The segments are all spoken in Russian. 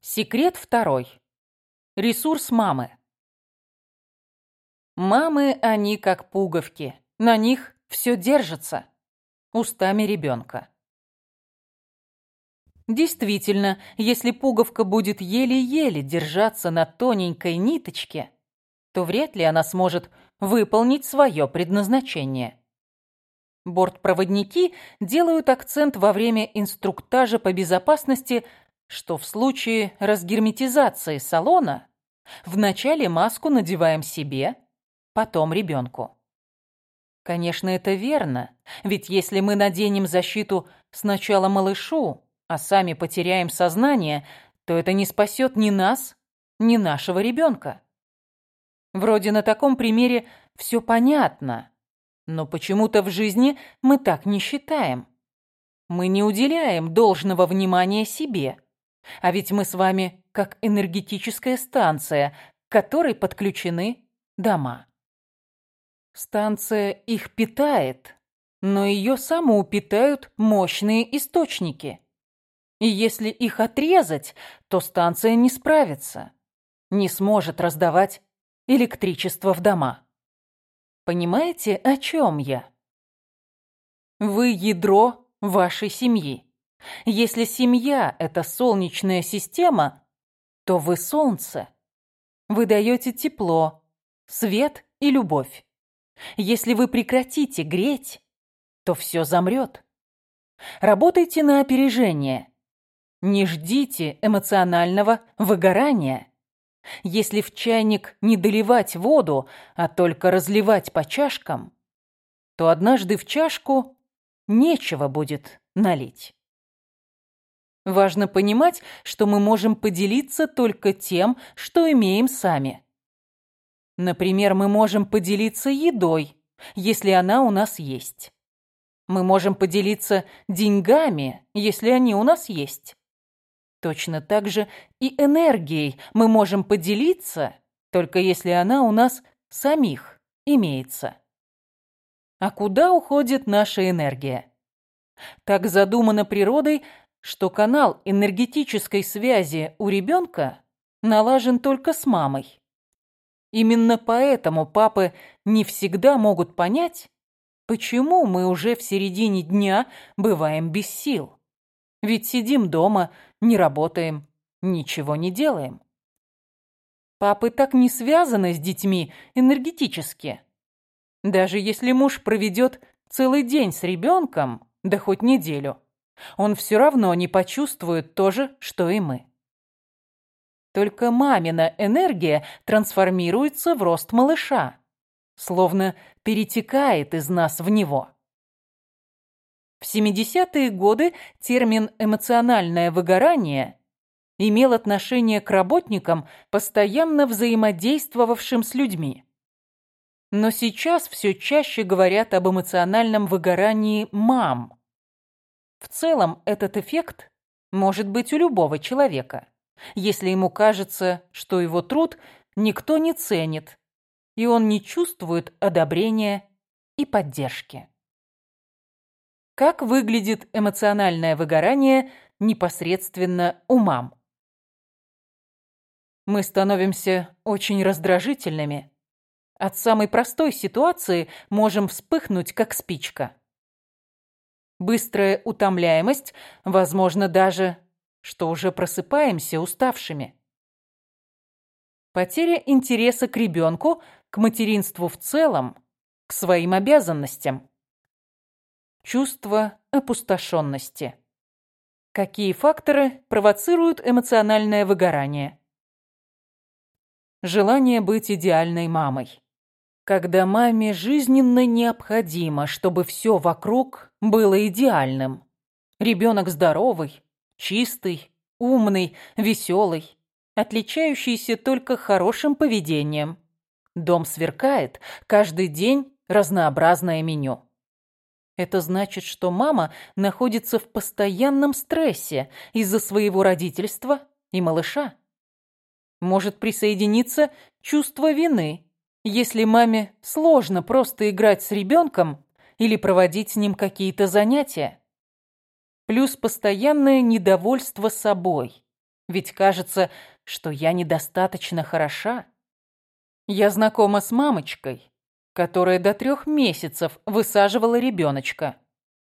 Секрет второй. Ресурс мамы. Мамы, они как пуговки. На них все держится. Устами ребенка. Действительно, если пуговка будет еле-еле держаться на тоненькой ниточке, то вряд ли она сможет выполнить свое предназначение. Бортпроводники делают акцент во время инструктажа по безопасности что в случае разгерметизации салона вначале маску надеваем себе, потом ребенку. Конечно, это верно, ведь если мы наденем защиту сначала малышу, а сами потеряем сознание, то это не спасет ни нас, ни нашего ребенка. Вроде на таком примере все понятно, но почему-то в жизни мы так не считаем. Мы не уделяем должного внимания себе. А ведь мы с вами как энергетическая станция, к которой подключены дома. Станция их питает, но ее саму питают мощные источники. И если их отрезать, то станция не справится, не сможет раздавать электричество в дома. Понимаете, о чем я? Вы ядро вашей семьи. Если семья – это солнечная система, то вы солнце. Вы даете тепло, свет и любовь. Если вы прекратите греть, то все замрет. Работайте на опережение. Не ждите эмоционального выгорания. Если в чайник не доливать воду, а только разливать по чашкам, то однажды в чашку нечего будет налить. Важно понимать, что мы можем поделиться только тем, что имеем сами. Например, мы можем поделиться едой, если она у нас есть. Мы можем поделиться деньгами, если они у нас есть. Точно так же и энергией мы можем поделиться, только если она у нас самих имеется. А куда уходит наша энергия? Так задумано природой что канал энергетической связи у ребенка налажен только с мамой. Именно поэтому папы не всегда могут понять, почему мы уже в середине дня бываем без сил. Ведь сидим дома, не работаем, ничего не делаем. Папы так не связаны с детьми энергетически. Даже если муж проведет целый день с ребенком, да хоть неделю – он все равно не почувствует то же, что и мы. Только мамина энергия трансформируется в рост малыша, словно перетекает из нас в него. В 70-е годы термин «эмоциональное выгорание» имел отношение к работникам, постоянно взаимодействовавшим с людьми. Но сейчас все чаще говорят об эмоциональном выгорании мам – в целом, этот эффект может быть у любого человека, если ему кажется, что его труд никто не ценит, и он не чувствует одобрения и поддержки. Как выглядит эмоциональное выгорание непосредственно у мам? Мы становимся очень раздражительными. От самой простой ситуации можем вспыхнуть, как спичка быстрая утомляемость, возможно даже, что уже просыпаемся уставшими. Потеря интереса к ребенку, к материнству в целом, к своим обязанностям. Чувство опустошенности. Какие факторы провоцируют эмоциональное выгорание? Желание быть идеальной мамой когда маме жизненно необходимо, чтобы все вокруг было идеальным. Ребенок здоровый, чистый, умный, веселый, отличающийся только хорошим поведением. Дом сверкает, каждый день разнообразное меню. Это значит, что мама находится в постоянном стрессе из-за своего родительства и малыша. Может присоединиться чувство вины – если маме сложно просто играть с ребенком или проводить с ним какие-то занятия. Плюс постоянное недовольство собой. Ведь кажется, что я недостаточно хороша. Я знакома с мамочкой, которая до трех месяцев высаживала ребеночка,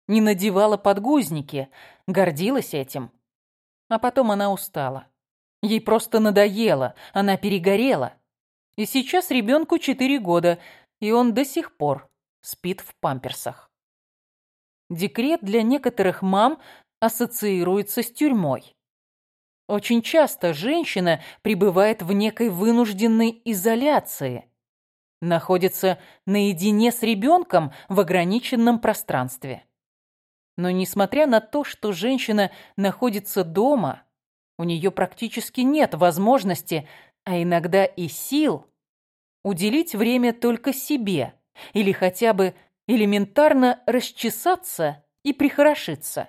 не надевала подгузники, гордилась этим. А потом она устала. Ей просто надоело, она перегорела. И сейчас ребенку четыре года, и он до сих пор спит в памперсах. Декрет для некоторых мам ассоциируется с тюрьмой. Очень часто женщина пребывает в некой вынужденной изоляции, находится наедине с ребенком в ограниченном пространстве. Но несмотря на то, что женщина находится дома, у нее практически нет возможности, а иногда и сил, уделить время только себе или хотя бы элементарно расчесаться и прихорошиться.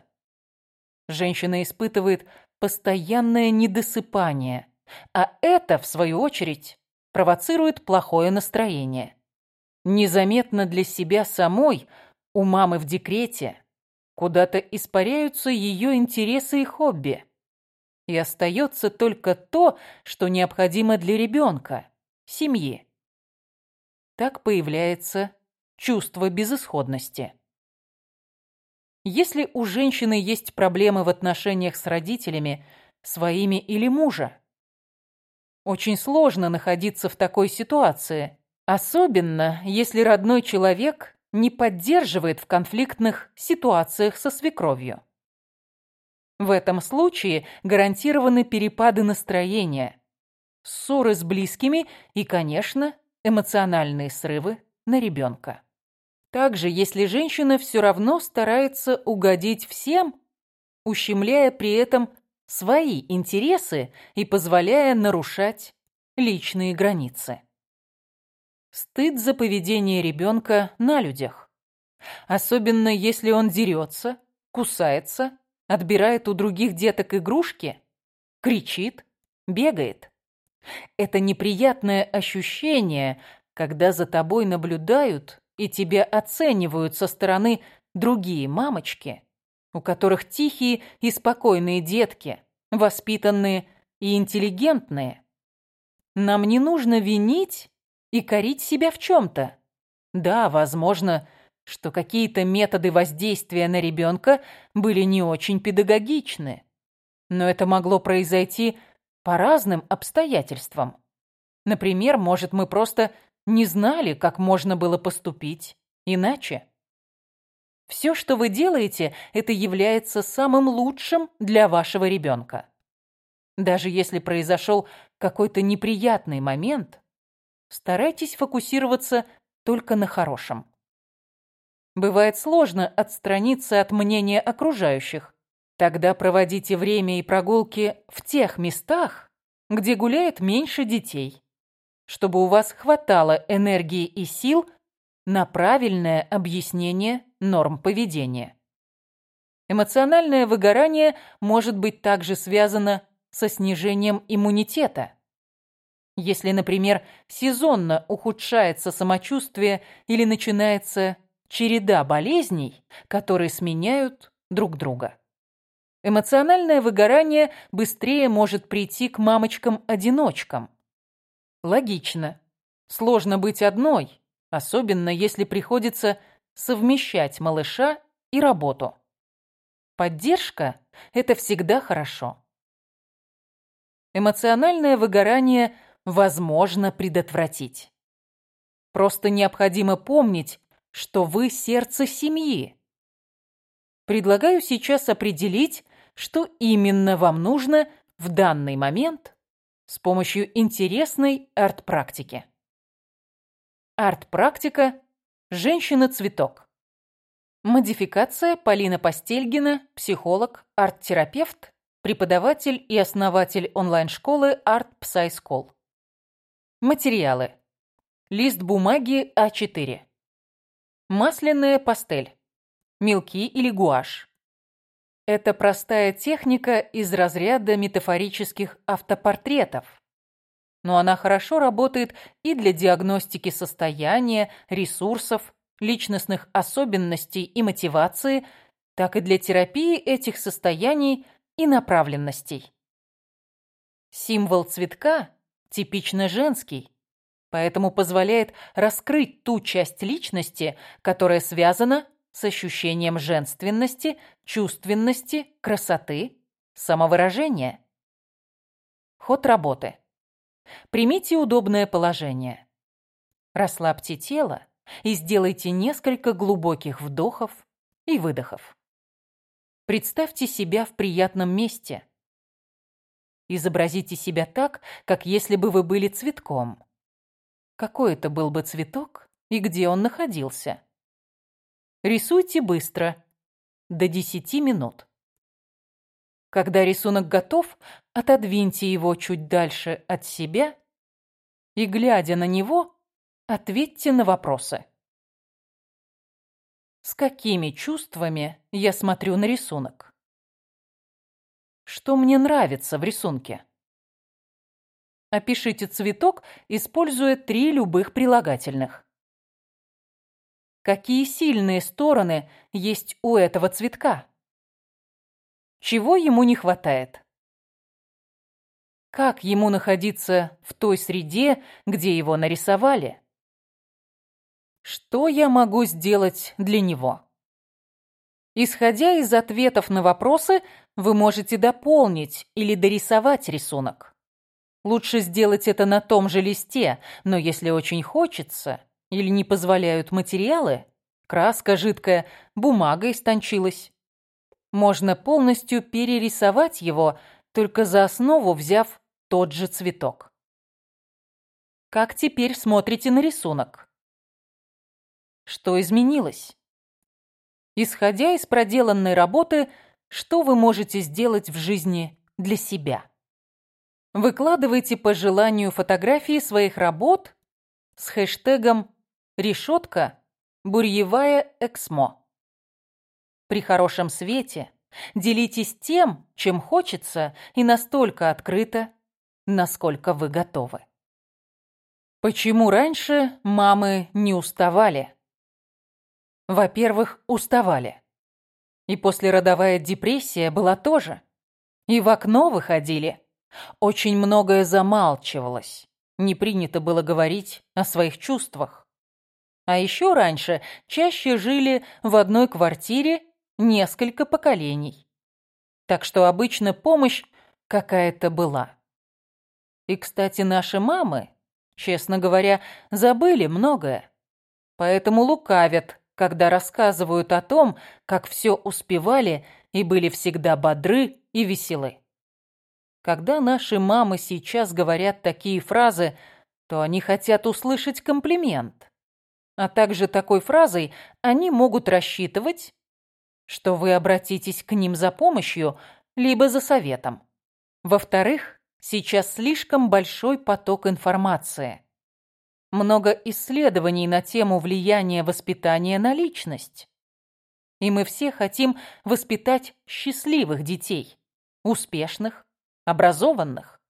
Женщина испытывает постоянное недосыпание, а это, в свою очередь, провоцирует плохое настроение. Незаметно для себя самой у мамы в декрете куда-то испаряются ее интересы и хобби. И остается только то, что необходимо для ребенка, семьи. Так появляется чувство безысходности. Если у женщины есть проблемы в отношениях с родителями, своими или мужа, очень сложно находиться в такой ситуации, особенно если родной человек не поддерживает в конфликтных ситуациях со свекровью. В этом случае гарантированы перепады настроения, ссоры с близкими и, конечно, эмоциональные срывы на ребенка. Также, если женщина все равно старается угодить всем, ущемляя при этом свои интересы и позволяя нарушать личные границы. Стыд за поведение ребенка на людях. Особенно если он дерется, кусается, отбирает у других деток игрушки, кричит, бегает. Это неприятное ощущение, когда за тобой наблюдают и тебя оценивают со стороны другие мамочки, у которых тихие и спокойные детки, воспитанные и интеллигентные. Нам не нужно винить и корить себя в чем-то. Да, возможно, что какие-то методы воздействия на ребенка были не очень педагогичны, но это могло произойти по разным обстоятельствам. Например, может, мы просто не знали, как можно было поступить иначе. Все, что вы делаете, это является самым лучшим для вашего ребенка. Даже если произошел какой-то неприятный момент, старайтесь фокусироваться только на хорошем. Бывает сложно отстраниться от мнения окружающих. Тогда проводите время и прогулки в тех местах, где гуляет меньше детей чтобы у вас хватало энергии и сил на правильное объяснение норм поведения. Эмоциональное выгорание может быть также связано со снижением иммунитета. Если, например, сезонно ухудшается самочувствие или начинается череда болезней, которые сменяют друг друга. Эмоциональное выгорание быстрее может прийти к мамочкам-одиночкам, Логично. Сложно быть одной, особенно если приходится совмещать малыша и работу. Поддержка – это всегда хорошо. Эмоциональное выгорание возможно предотвратить. Просто необходимо помнить, что вы сердце семьи. Предлагаю сейчас определить, что именно вам нужно в данный момент с помощью интересной арт-практики. Арт-практика «Женщина-цветок». Модификация Полина Постельгина, психолог, арт-терапевт, преподаватель и основатель онлайн-школы Art Psy School. Материалы. Лист бумаги А4. Масляная пастель. Мелки или гуашь. Это простая техника из разряда метафорических автопортретов. Но она хорошо работает и для диагностики состояния, ресурсов, личностных особенностей и мотивации, так и для терапии этих состояний и направленностей. Символ цветка типично женский, поэтому позволяет раскрыть ту часть личности, которая связана с ощущением женственности, чувственности, красоты, самовыражения. Ход работы. Примите удобное положение. Расслабьте тело и сделайте несколько глубоких вдохов и выдохов. Представьте себя в приятном месте. Изобразите себя так, как если бы вы были цветком. Какой это был бы цветок и где он находился? Рисуйте быстро, до 10 минут. Когда рисунок готов, отодвиньте его чуть дальше от себя и, глядя на него, ответьте на вопросы. С какими чувствами я смотрю на рисунок? Что мне нравится в рисунке? Опишите цветок, используя три любых прилагательных. Какие сильные стороны есть у этого цветка? Чего ему не хватает? Как ему находиться в той среде, где его нарисовали? Что я могу сделать для него? Исходя из ответов на вопросы, вы можете дополнить или дорисовать рисунок. Лучше сделать это на том же листе, но если очень хочется или не позволяют материалы, краска жидкая, бумага истончилась, можно полностью перерисовать его, только за основу взяв тот же цветок. Как теперь смотрите на рисунок? Что изменилось? Исходя из проделанной работы, что вы можете сделать в жизни для себя? Выкладывайте по желанию фотографии своих работ с хэштегом «решетка бурьевая эксмо». При хорошем свете делитесь тем, чем хочется, и настолько открыто, насколько вы готовы. Почему раньше мамы не уставали? Во-первых, уставали. И послеродовая депрессия была тоже. И в окно выходили. Очень многое замалчивалось. Не принято было говорить о своих чувствах. А еще раньше чаще жили в одной квартире несколько поколений. Так что обычно помощь какая-то была. И, кстати, наши мамы, честно говоря, забыли многое. Поэтому лукавят, когда рассказывают о том, как все успевали и были всегда бодры и веселы. Когда наши мамы сейчас говорят такие фразы, то они хотят услышать комплимент. А также такой фразой они могут рассчитывать, что вы обратитесь к ним за помощью, либо за советом. Во-вторых, сейчас слишком большой поток информации много исследований на тему влияния воспитания на личность. И мы все хотим воспитать счастливых детей, успешных, образованных.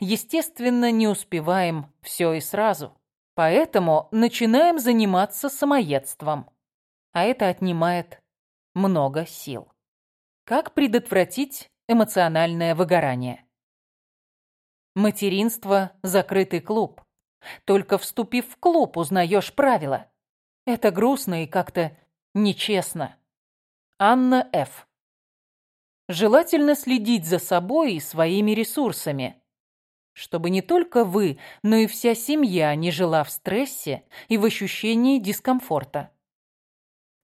Естественно, не успеваем все и сразу. Поэтому начинаем заниматься самоедством. А это отнимает много сил. Как предотвратить эмоциональное выгорание? Материнство – закрытый клуб. Только вступив в клуб, узнаешь правила. Это грустно и как-то нечестно. Анна Ф. Желательно следить за собой и своими ресурсами, чтобы не только вы, но и вся семья не жила в стрессе и в ощущении дискомфорта.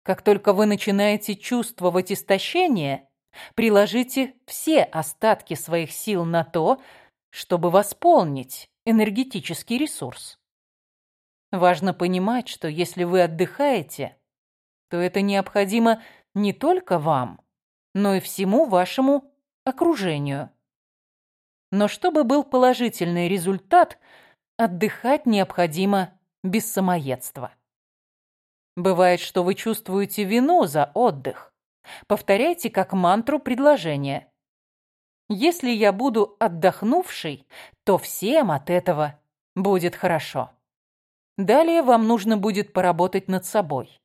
Как только вы начинаете чувствовать истощение, приложите все остатки своих сил на то, чтобы восполнить энергетический ресурс. Важно понимать, что если вы отдыхаете, то это необходимо не только вам, но и всему вашему окружению. Но чтобы был положительный результат, отдыхать необходимо без самоедства. Бывает, что вы чувствуете вину за отдых. Повторяйте как мантру предложение. Если я буду отдохнувший, то всем от этого будет хорошо. Далее вам нужно будет поработать над собой.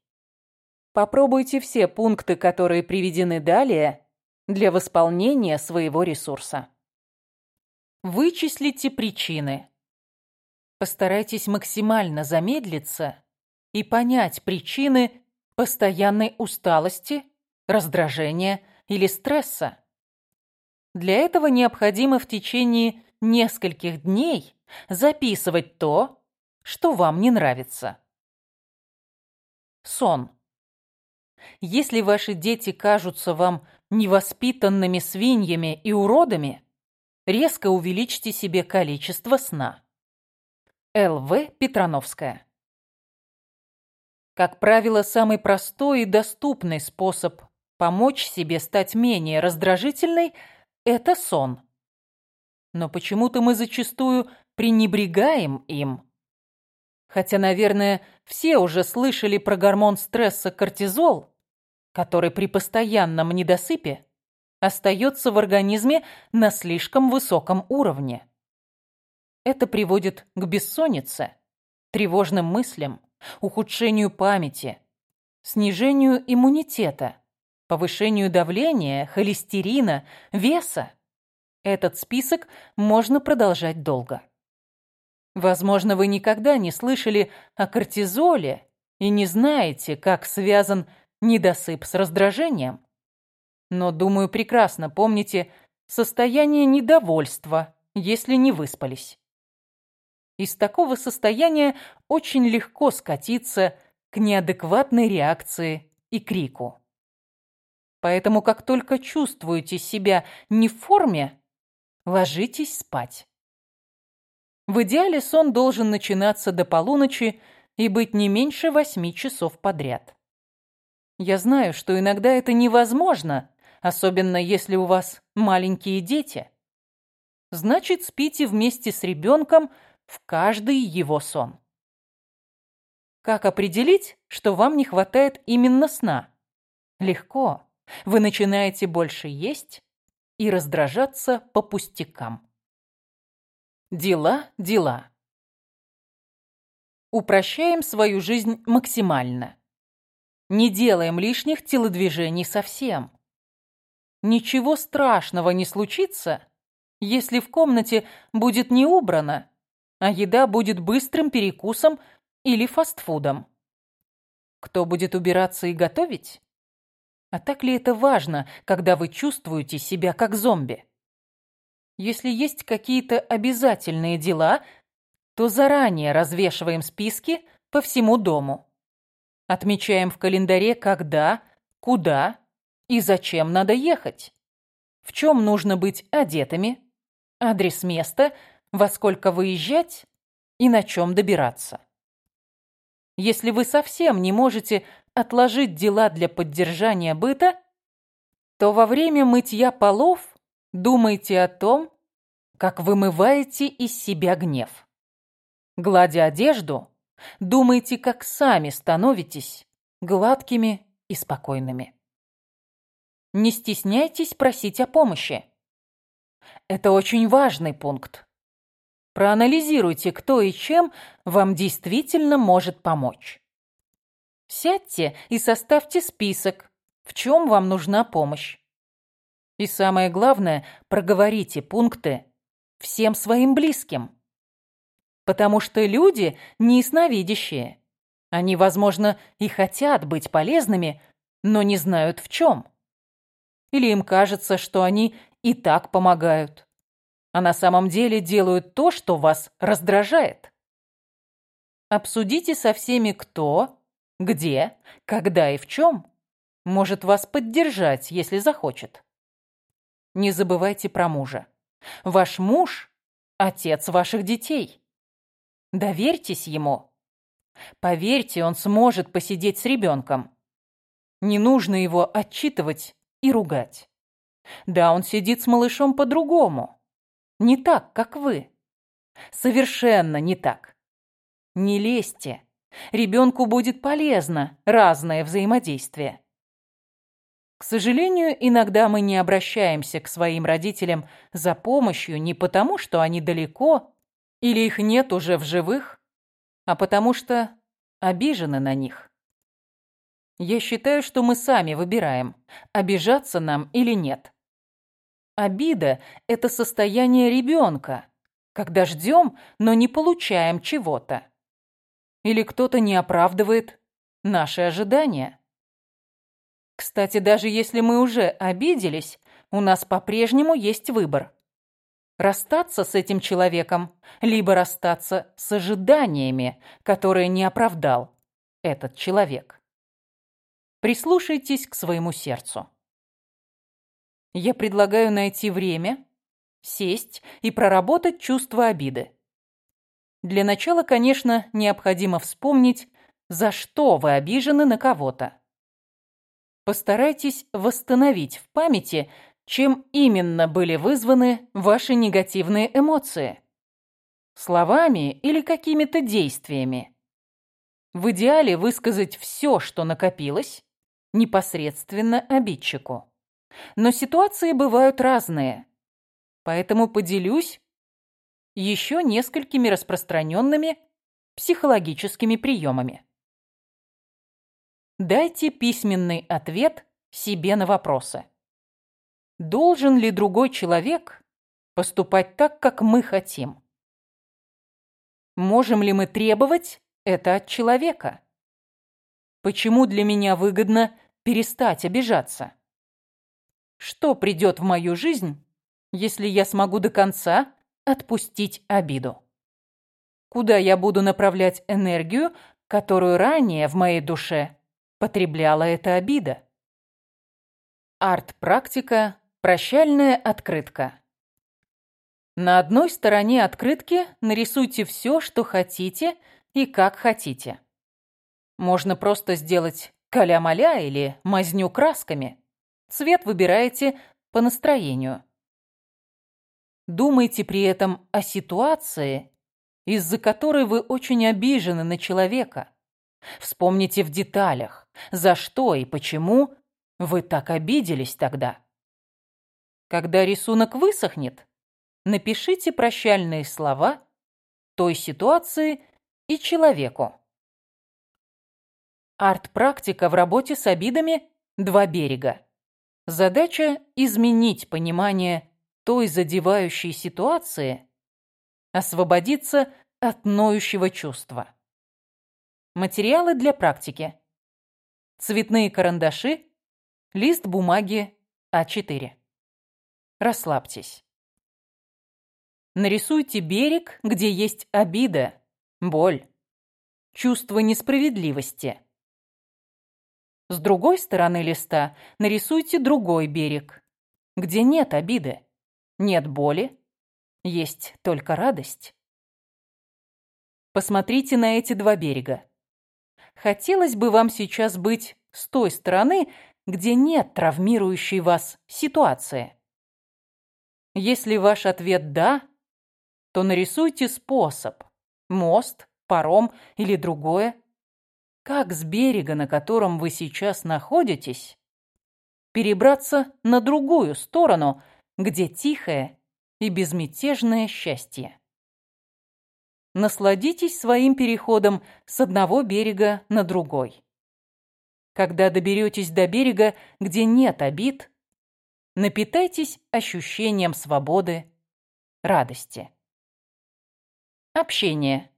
Попробуйте все пункты, которые приведены далее, для восполнения своего ресурса. Вычислите причины. Постарайтесь максимально замедлиться и понять причины постоянной усталости, раздражения или стресса. Для этого необходимо в течение нескольких дней записывать то, что вам не нравится. Сон. Если ваши дети кажутся вам невоспитанными свиньями и уродами, резко увеличьте себе количество сна. Л.В. Петрановская. Как правило, самый простой и доступный способ помочь себе стать менее раздражительной – это сон. Но почему-то мы зачастую пренебрегаем им. Хотя, наверное, все уже слышали про гормон стресса кортизол, который при постоянном недосыпе остается в организме на слишком высоком уровне. Это приводит к бессоннице, тревожным мыслям, ухудшению памяти, снижению иммунитета, повышению давления, холестерина, веса. Этот список можно продолжать долго. Возможно, вы никогда не слышали о кортизоле и не знаете, как связан недосып с раздражением. Но, думаю, прекрасно помните состояние недовольства, если не выспались. Из такого состояния очень легко скатиться к неадекватной реакции и крику. Поэтому, как только чувствуете себя не в форме, ложитесь спать. В идеале сон должен начинаться до полуночи и быть не меньше восьми часов подряд. Я знаю, что иногда это невозможно, особенно если у вас маленькие дети. Значит, спите вместе с ребенком в каждый его сон. Как определить, что вам не хватает именно сна? Легко. Вы начинаете больше есть и раздражаться по пустякам. Дела, дела. Упрощаем свою жизнь максимально. Не делаем лишних телодвижений совсем. Ничего страшного не случится, если в комнате будет не убрано, а еда будет быстрым перекусом или фастфудом. Кто будет убираться и готовить? А так ли это важно, когда вы чувствуете себя как зомби? Если есть какие-то обязательные дела, то заранее развешиваем списки по всему дому. Отмечаем в календаре, когда, куда и зачем надо ехать. В чем нужно быть одетыми, адрес места, во сколько выезжать и на чем добираться. Если вы совсем не можете отложить дела для поддержания быта, то во время мытья полов думайте о том, как вымываете из себя гнев. Гладя одежду, думайте, как сами становитесь гладкими и спокойными. Не стесняйтесь просить о помощи. Это очень важный пункт. Проанализируйте, кто и чем вам действительно может помочь. Сядьте и составьте список, в чем вам нужна помощь. И самое главное, проговорите пункты всем своим близким. Потому что люди не. Они, возможно, и хотят быть полезными, но не знают в чем. Или им кажется, что они и так помогают, а на самом деле делают то, что вас раздражает. Обсудите со всеми, кто, где, когда и в чем может вас поддержать, если захочет. Не забывайте про мужа. Ваш муж – отец ваших детей. Доверьтесь ему. Поверьте, он сможет посидеть с ребенком. Не нужно его отчитывать и ругать. Да, он сидит с малышом по-другому. Не так, как вы. Совершенно не так. Не лезьте. Ребенку будет полезно разное взаимодействие. К сожалению, иногда мы не обращаемся к своим родителям за помощью не потому, что они далеко или их нет уже в живых, а потому что обижены на них. Я считаю, что мы сами выбираем, обижаться нам или нет. обида – это состояние ребенка, когда ждем, но не получаем чего-то. Или кто-то не оправдывает наши ожидания. Кстати, даже если мы уже обиделись, у нас по-прежнему есть выбор. Расстаться с этим человеком, либо расстаться с ожиданиями, которые не оправдал этот человек. Прислушайтесь к своему сердцу. Я предлагаю найти время, сесть и проработать чувство обиды. Для начала, конечно, необходимо вспомнить, за что вы обижены на кого-то. Постарайтесь восстановить в памяти, чем именно были вызваны ваши негативные эмоции. Словами или какими-то действиями. В идеале высказать все, что накопилось, непосредственно обидчику. Но ситуации бывают разные, поэтому поделюсь еще несколькими распространенными психологическими приемами. Дайте письменный ответ себе на вопросы. Должен ли другой человек поступать так, как мы хотим? Можем ли мы требовать это от человека? Почему для меня выгодно перестать обижаться? Что придет в мою жизнь, если я смогу до конца отпустить обиду? Куда я буду направлять энергию, которую ранее в моей душе потребляла эта обида? Арт-практика «Прощальная открытка». На одной стороне открытки нарисуйте все, что хотите и как хотите. Можно просто сделать каля-маля или мазню красками. Цвет выбираете по настроению. Думайте при этом о ситуации, из-за которой вы очень обижены на человека. Вспомните в деталях, за что и почему вы так обиделись тогда. Когда рисунок высохнет, напишите прощальные слова той ситуации и человеку. Арт-практика в работе с обидами «Два берега». Задача – изменить понимание той задевающей ситуации, освободиться от ноющего чувства. Материалы для практики. Цветные карандаши, лист бумаги А4. Расслабьтесь. Нарисуйте берег, где есть обида, боль, чувство несправедливости. С другой стороны листа нарисуйте другой берег, где нет обиды, нет боли, есть только радость. Посмотрите на эти два берега. Хотелось бы вам сейчас быть с той стороны, где нет травмирующей вас ситуации. Если ваш ответ «да», то нарисуйте способ – мост, паром или другое. Как с берега, на котором вы сейчас находитесь, перебраться на другую сторону, где тихое и безмятежное счастье. Насладитесь своим переходом с одного берега на другой. Когда доберетесь до берега, где нет обид, Напитайтесь ощущением свободы, радости. Общение.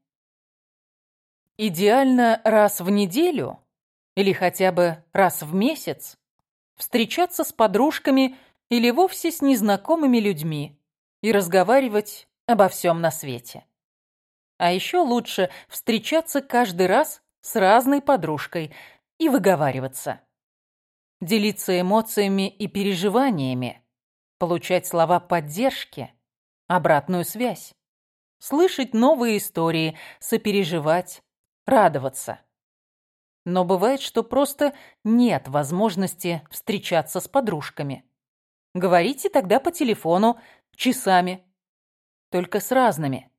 Идеально раз в неделю или хотя бы раз в месяц встречаться с подружками или вовсе с незнакомыми людьми и разговаривать обо всем на свете. А еще лучше встречаться каждый раз с разной подружкой и выговариваться делиться эмоциями и переживаниями, получать слова поддержки, обратную связь, слышать новые истории, сопереживать, радоваться. Но бывает, что просто нет возможности встречаться с подружками. Говорите тогда по телефону, часами, только с разными.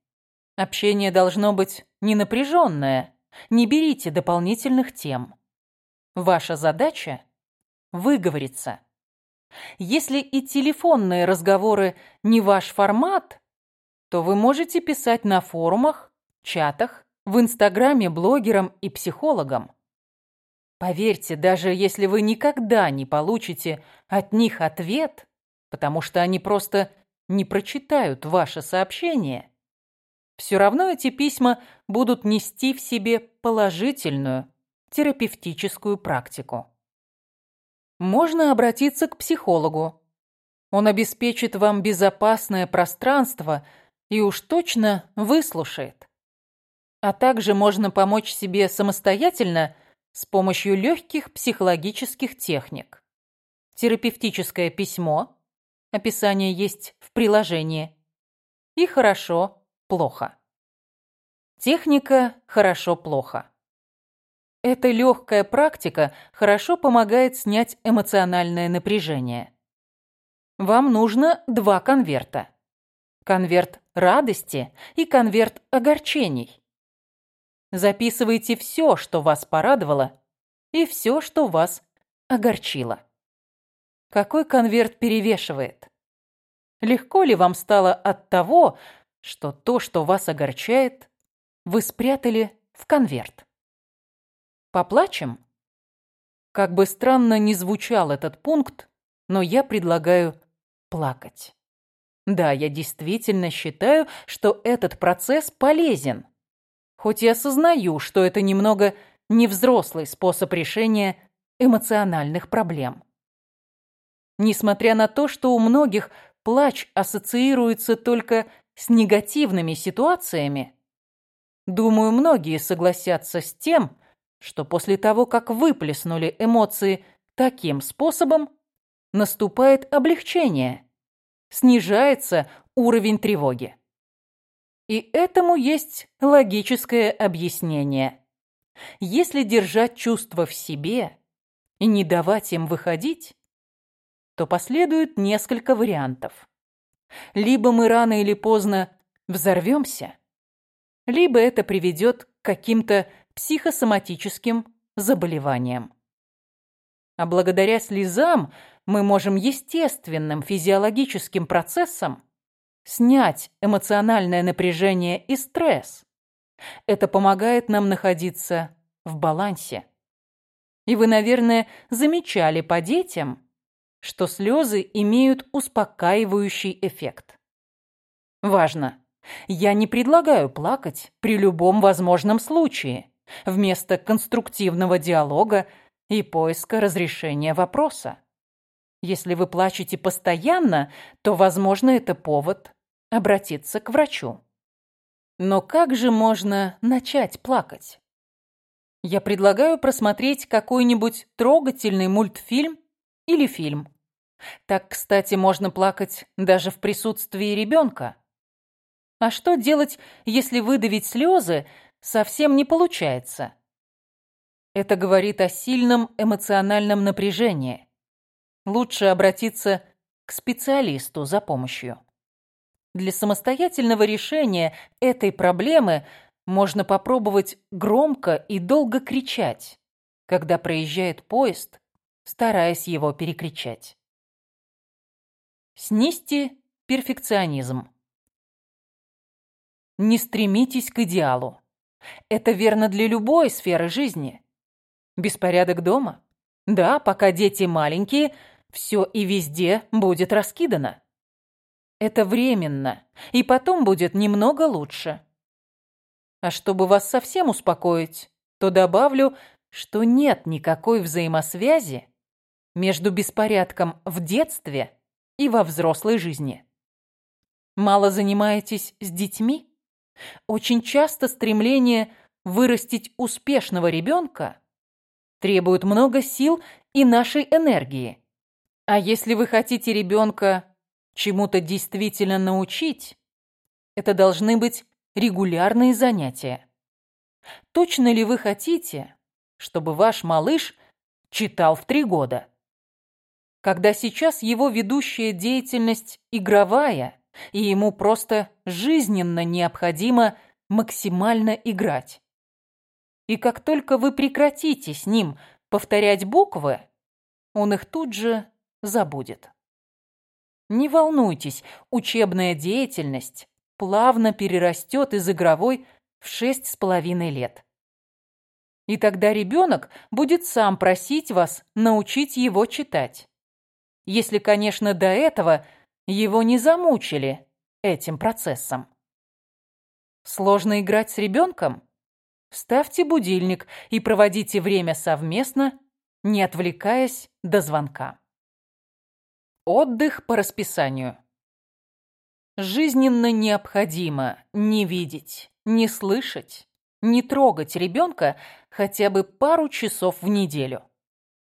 Общение должно быть не напряженное, не берите дополнительных тем. Ваша задача выговориться. Если и телефонные разговоры не ваш формат, то вы можете писать на форумах, чатах, в Инстаграме блогерам и психологам. Поверьте, даже если вы никогда не получите от них ответ, потому что они просто не прочитают ваше сообщение, все равно эти письма будут нести в себе положительную терапевтическую практику. Можно обратиться к психологу. Он обеспечит вам безопасное пространство и уж точно выслушает. А также можно помочь себе самостоятельно с помощью легких психологических техник. Терапевтическое письмо, описание есть в приложении, и хорошо, плохо. Техника хорошо-плохо. Эта легкая практика хорошо помогает снять эмоциональное напряжение. Вам нужно два конверта. Конверт радости и конверт огорчений. Записывайте все, что вас порадовало, и все, что вас огорчило. Какой конверт перевешивает? Легко ли вам стало от того, что то, что вас огорчает, вы спрятали в конверт? Поплачем? Как бы странно ни звучал этот пункт, но я предлагаю плакать. Да, я действительно считаю, что этот процесс полезен. Хоть и осознаю, что это немного невзрослый способ решения эмоциональных проблем. Несмотря на то, что у многих плач ассоциируется только с негативными ситуациями, думаю, многие согласятся с тем, что после того, как выплеснули эмоции таким способом, наступает облегчение, снижается уровень тревоги. И этому есть логическое объяснение. Если держать чувства в себе и не давать им выходить, то последует несколько вариантов. Либо мы рано или поздно взорвемся, либо это приведет к каким-то психосоматическим заболеваниям. А благодаря слезам мы можем естественным физиологическим процессом снять эмоциональное напряжение и стресс. Это помогает нам находиться в балансе. И вы, наверное, замечали по детям, что слезы имеют успокаивающий эффект. Важно! Я не предлагаю плакать при любом возможном случае вместо конструктивного диалога и поиска разрешения вопроса. Если вы плачете постоянно, то, возможно, это повод обратиться к врачу. Но как же можно начать плакать? Я предлагаю просмотреть какой-нибудь трогательный мультфильм или фильм. Так, кстати, можно плакать даже в присутствии ребенка. А что делать, если выдавить слезы совсем не получается. Это говорит о сильном эмоциональном напряжении. Лучше обратиться к специалисту за помощью. Для самостоятельного решения этой проблемы можно попробовать громко и долго кричать, когда проезжает поезд, стараясь его перекричать. Снести перфекционизм. Не стремитесь к идеалу. Это верно для любой сферы жизни. Беспорядок дома? Да, пока дети маленькие, все и везде будет раскидано. Это временно, и потом будет немного лучше. А чтобы вас совсем успокоить, то добавлю, что нет никакой взаимосвязи между беспорядком в детстве и во взрослой жизни. Мало занимаетесь с детьми? Очень часто стремление вырастить успешного ребенка требует много сил и нашей энергии. А если вы хотите ребенка чему-то действительно научить, это должны быть регулярные занятия. Точно ли вы хотите, чтобы ваш малыш читал в три года? Когда сейчас его ведущая деятельность игровая, и ему просто жизненно необходимо максимально играть. И как только вы прекратите с ним повторять буквы, он их тут же забудет. Не волнуйтесь, учебная деятельность плавно перерастет из игровой в шесть с половиной лет. И тогда ребенок будет сам просить вас научить его читать. Если, конечно, до этого его не замучили этим процессом. Сложно играть с ребенком? Ставьте будильник и проводите время совместно, не отвлекаясь до звонка. Отдых по расписанию. Жизненно необходимо не видеть, не слышать, не трогать ребенка хотя бы пару часов в неделю.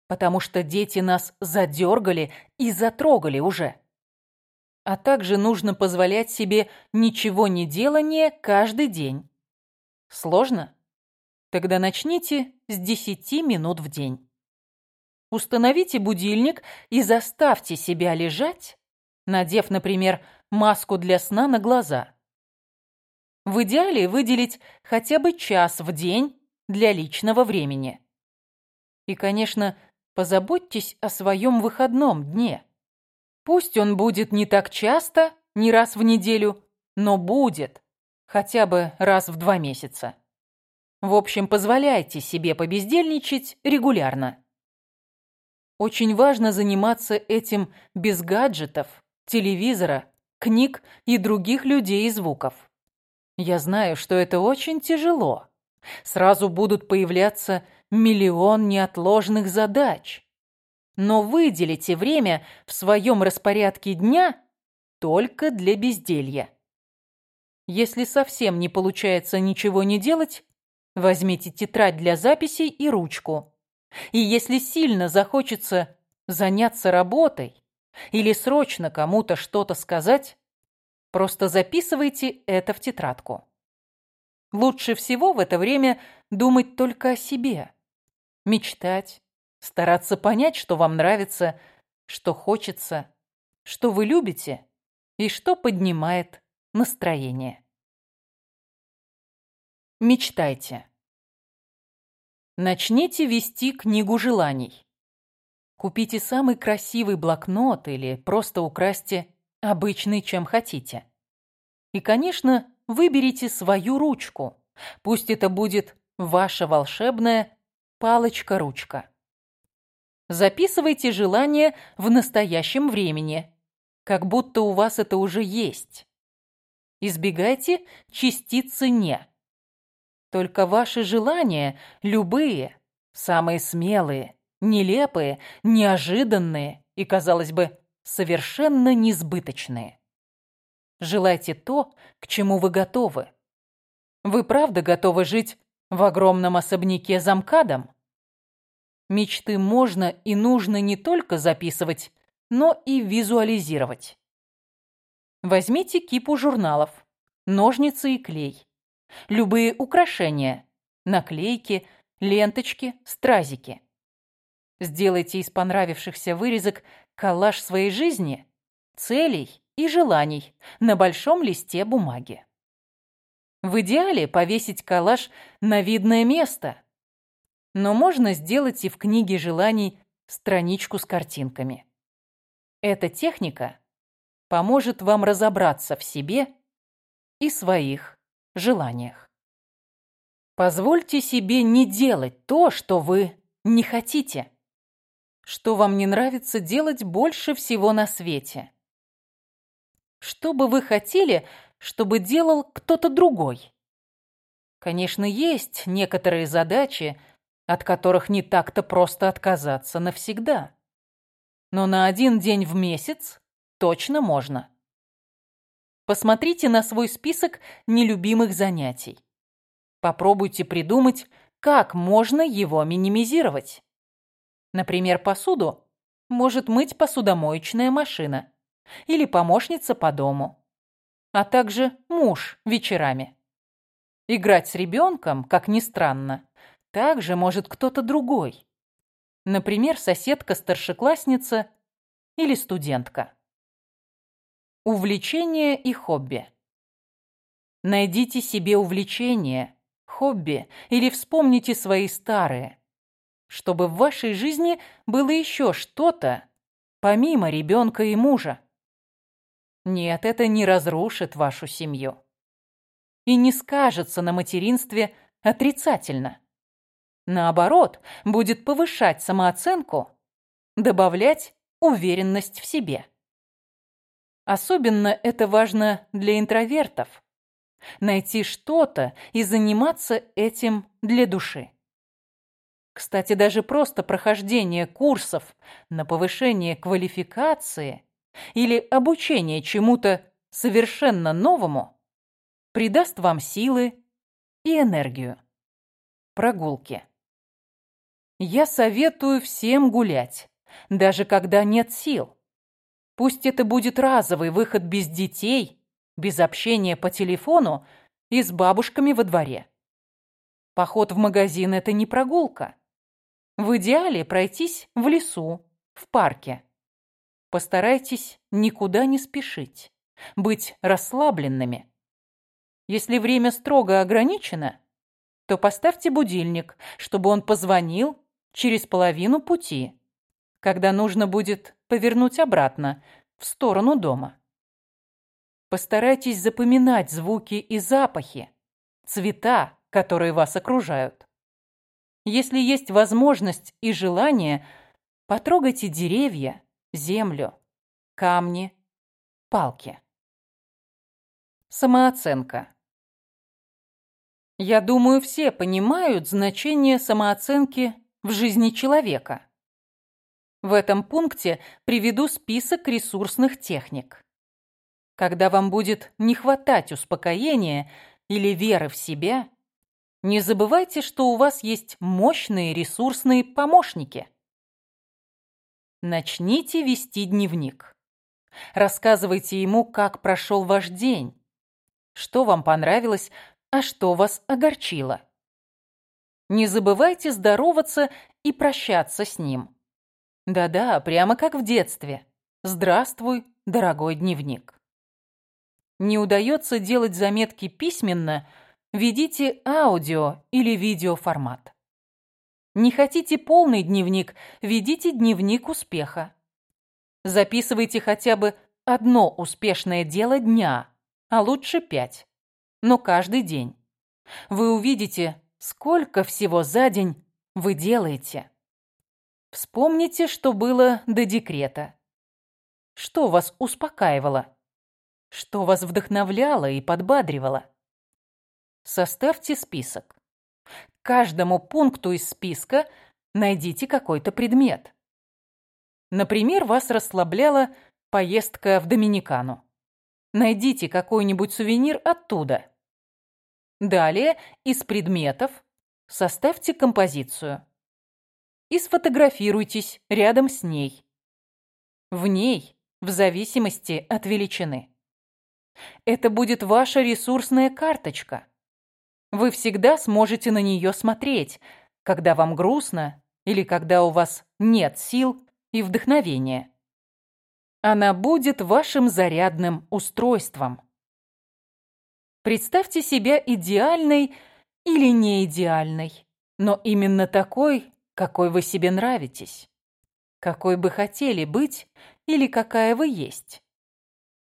Потому что дети нас задергали и затрогали уже. А также нужно позволять себе ничего не делание каждый день. Сложно? Тогда начните с 10 минут в день. Установите будильник и заставьте себя лежать, надев, например, маску для сна на глаза. В идеале выделить хотя бы час в день для личного времени. И, конечно, позаботьтесь о своем выходном дне. Пусть он будет не так часто, не раз в неделю, но будет, хотя бы раз в два месяца. В общем, позволяйте себе побездельничать регулярно. Очень важно заниматься этим без гаджетов, телевизора, книг и других людей и звуков. Я знаю, что это очень тяжело. Сразу будут появляться миллион неотложных задач. Но выделите время в своем распорядке дня только для безделья. Если совсем не получается ничего не делать, возьмите тетрадь для записей и ручку. И если сильно захочется заняться работой или срочно кому-то что-то сказать, просто записывайте это в тетрадку. Лучше всего в это время думать только о себе. Мечтать, стараться понять, что вам нравится, что хочется, что вы любите и что поднимает настроение. Мечтайте. Начните вести книгу желаний. Купите самый красивый блокнот или просто украсьте обычный, чем хотите. И, конечно, выберите свою ручку. Пусть это будет ваша волшебная палочка-ручка. Записывайте желание в настоящем времени, как будто у вас это уже есть. Избегайте частицы «не». Только ваши желания, любые, самые смелые, нелепые, неожиданные и, казалось бы, совершенно несбыточные. Желайте то, к чему вы готовы. Вы правда готовы жить в огромном особняке замкадом? Мечты можно и нужно не только записывать, но и визуализировать. Возьмите кипу журналов, ножницы и клей. Любые украшения, наклейки, ленточки, стразики. Сделайте из понравившихся вырезок коллаж своей жизни, целей и желаний на большом листе бумаги. В идеале повесить коллаж на видное место, но можно сделать и в книге желаний страничку с картинками. Эта техника поможет вам разобраться в себе и своих желаниях. Позвольте себе не делать то, что вы не хотите. Что вам не нравится делать больше всего на свете? Что бы вы хотели, чтобы делал кто-то другой? Конечно, есть некоторые задачи, от которых не так-то просто отказаться навсегда. Но на один день в месяц точно можно. Посмотрите на свой список нелюбимых занятий. Попробуйте придумать, как можно его минимизировать. Например, посуду может мыть посудомоечная машина или помощница по дому, а также муж вечерами. Играть с ребенком, как ни странно, также может кто-то другой. Например, соседка-старшеклассница или студентка. Увлечение и хобби. Найдите себе увлечение, хобби или вспомните свои старые, чтобы в вашей жизни было еще что-то, помимо ребенка и мужа. Нет, это не разрушит вашу семью. И не скажется на материнстве отрицательно. Наоборот, будет повышать самооценку, добавлять уверенность в себе. Особенно это важно для интровертов. Найти что-то и заниматься этим для души. Кстати, даже просто прохождение курсов на повышение квалификации или обучение чему-то совершенно новому придаст вам силы и энергию. Прогулки. Я советую всем гулять, даже когда нет сил. Пусть это будет разовый выход без детей, без общения по телефону и с бабушками во дворе. Поход в магазин – это не прогулка. В идеале пройтись в лесу, в парке. Постарайтесь никуда не спешить, быть расслабленными. Если время строго ограничено, то поставьте будильник, чтобы он позвонил через половину пути, когда нужно будет повернуть обратно, в сторону дома. Постарайтесь запоминать звуки и запахи, цвета, которые вас окружают. Если есть возможность и желание, потрогайте деревья, землю, камни, палки. Самооценка. Я думаю, все понимают значение самооценки в жизни человека. В этом пункте приведу список ресурсных техник. Когда вам будет не хватать успокоения или веры в себя, не забывайте, что у вас есть мощные ресурсные помощники. Начните вести дневник. Рассказывайте ему, как прошел ваш день, что вам понравилось, а что вас огорчило. Не забывайте здороваться и прощаться с ним. Да-да, прямо как в детстве. Здравствуй, дорогой дневник. Не удается делать заметки письменно, ведите аудио или видеоформат. Не хотите полный дневник, ведите дневник успеха. Записывайте хотя бы одно успешное дело дня, а лучше пять, но каждый день. Вы увидите, Сколько всего за день вы делаете? Вспомните, что было до декрета. Что вас успокаивало? Что вас вдохновляло и подбадривало? Составьте список. Каждому пункту из списка найдите какой-то предмет. Например, вас расслабляла поездка в Доминикану. Найдите какой-нибудь сувенир оттуда. Далее из предметов составьте композицию и сфотографируйтесь рядом с ней. В ней, в зависимости от величины. Это будет ваша ресурсная карточка. Вы всегда сможете на нее смотреть, когда вам грустно или когда у вас нет сил и вдохновения. Она будет вашим зарядным устройством. Представьте себя идеальной или не идеальной, но именно такой, какой вы себе нравитесь, какой бы хотели быть или какая вы есть.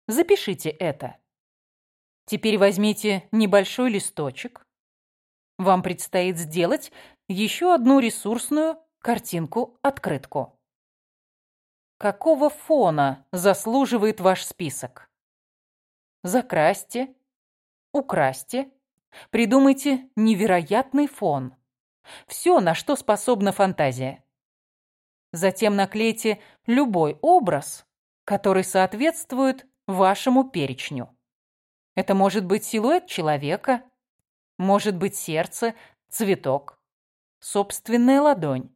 Запишите это. Теперь возьмите небольшой листочек. Вам предстоит сделать еще одну ресурсную картинку-открытку. Какого фона заслуживает ваш список? Закрасьте украсьте, придумайте невероятный фон. Все, на что способна фантазия. Затем наклейте любой образ, который соответствует вашему перечню. Это может быть силуэт человека, может быть сердце, цветок, собственная ладонь.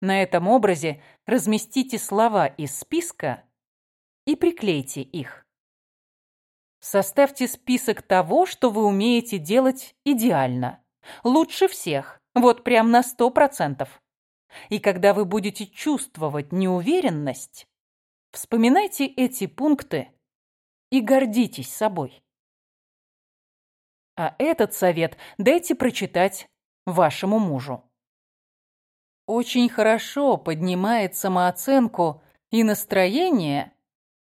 На этом образе разместите слова из списка и приклейте их. Составьте список того, что вы умеете делать идеально. Лучше всех. Вот прям на сто процентов. И когда вы будете чувствовать неуверенность, вспоминайте эти пункты и гордитесь собой. А этот совет дайте прочитать вашему мужу. Очень хорошо поднимает самооценку и настроение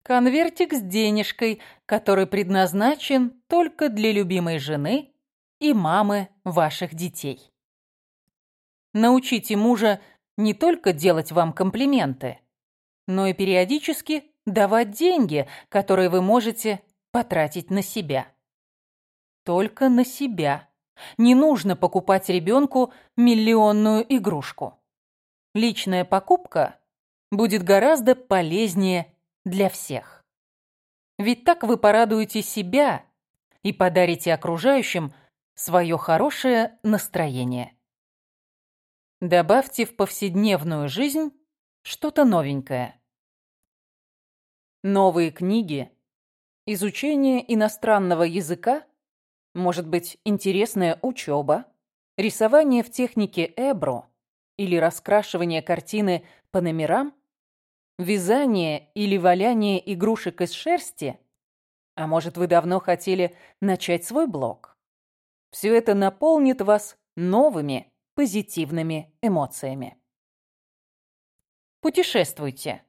Конвертик с денежкой, который предназначен только для любимой жены и мамы ваших детей. Научите мужа не только делать вам комплименты, но и периодически давать деньги, которые вы можете потратить на себя. Только на себя. Не нужно покупать ребенку миллионную игрушку. Личная покупка будет гораздо полезнее для всех. Ведь так вы порадуете себя и подарите окружающим свое хорошее настроение. Добавьте в повседневную жизнь что-то новенькое. Новые книги, изучение иностранного языка, может быть, интересная учеба, рисование в технике Эбро или раскрашивание картины по номерам, вязание или валяние игрушек из шерсти, а может, вы давно хотели начать свой блог. Все это наполнит вас новыми позитивными эмоциями. Путешествуйте.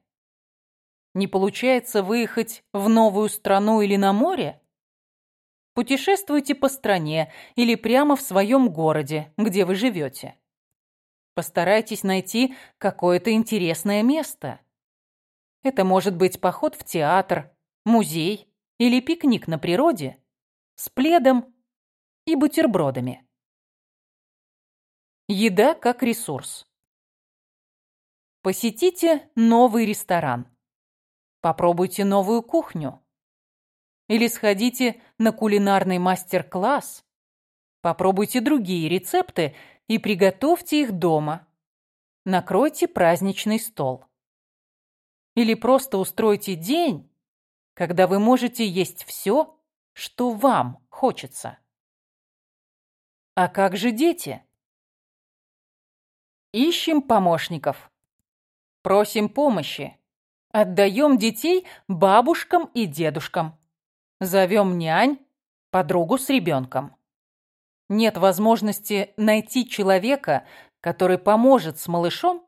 Не получается выехать в новую страну или на море? Путешествуйте по стране или прямо в своем городе, где вы живете. Постарайтесь найти какое-то интересное место. Это может быть поход в театр, музей или пикник на природе с пледом и бутербродами. Еда как ресурс. Посетите новый ресторан. Попробуйте новую кухню. Или сходите на кулинарный мастер-класс. Попробуйте другие рецепты и приготовьте их дома. Накройте праздничный стол. Или просто устройте день, когда вы можете есть все, что вам хочется. А как же дети? Ищем помощников. Просим помощи. Отдаем детей бабушкам и дедушкам. Зовем нянь, подругу с ребенком. Нет возможности найти человека, который поможет с малышом?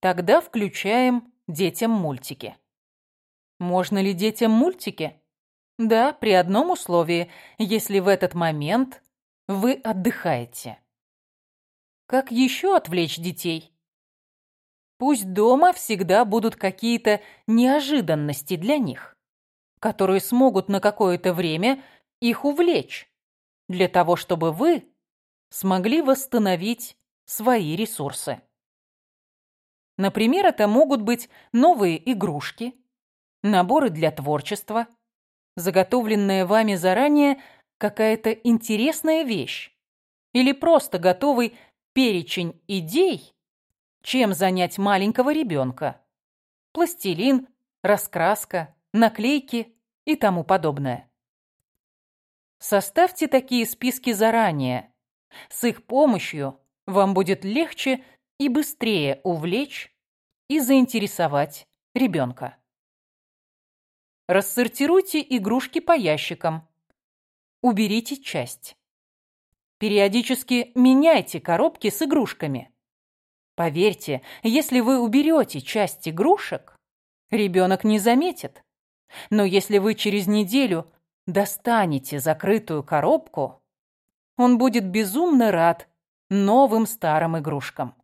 Тогда включаем детям мультики. Можно ли детям мультики? Да, при одном условии, если в этот момент вы отдыхаете. Как еще отвлечь детей? Пусть дома всегда будут какие-то неожиданности для них, которые смогут на какое-то время их увлечь, для того, чтобы вы смогли восстановить свои ресурсы. Например, это могут быть новые игрушки, наборы для творчества, заготовленная вами заранее какая-то интересная вещь или просто готовый перечень идей, чем занять маленького ребенка. Пластилин, раскраска, наклейки и тому подобное. Составьте такие списки заранее. С их помощью вам будет легче и быстрее увлечь и заинтересовать ребенка. Рассортируйте игрушки по ящикам. Уберите часть. Периодически меняйте коробки с игрушками. Поверьте, если вы уберете часть игрушек, ребенок не заметит. Но если вы через неделю достанете закрытую коробку, он будет безумно рад новым старым игрушкам.